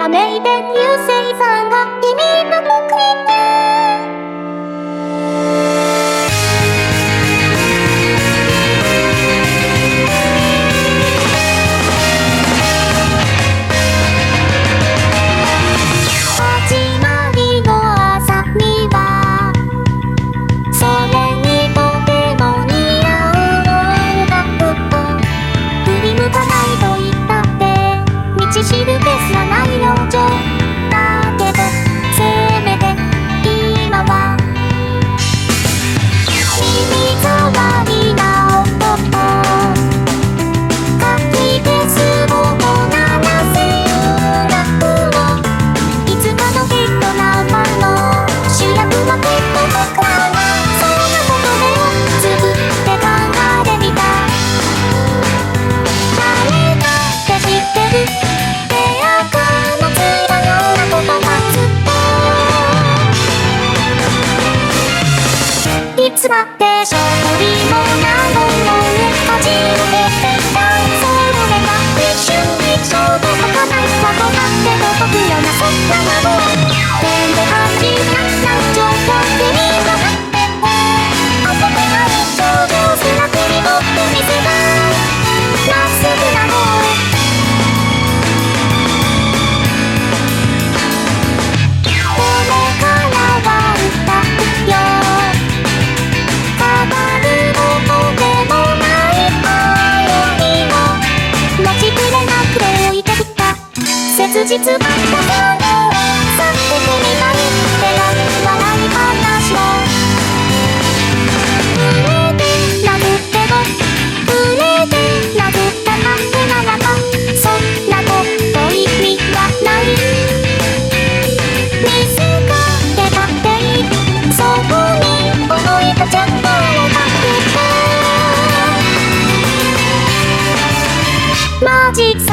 アメイペさんーセイがの国スラってしりもなのもね立ち上げてきた。それが一瞬一生届かないさとまって届くようなそんなしつまっっててみたり笑い話も触れて殴っても触れて殴ったなけならばそんなこと意味はない見せかけたっていいそこに思い立ちゃったらなくてマジ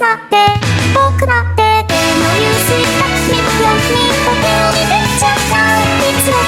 僕だって僕だって手の勇みが日みにと手を見てちゃったい。つも